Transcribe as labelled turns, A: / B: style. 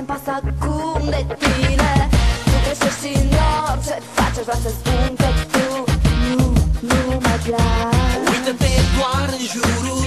A: mai-mi pasă acum de tine. Tu creștești în orice faci Aș vrea să spun că tu nu, nu mai placi. Uită-te
B: doar în jurul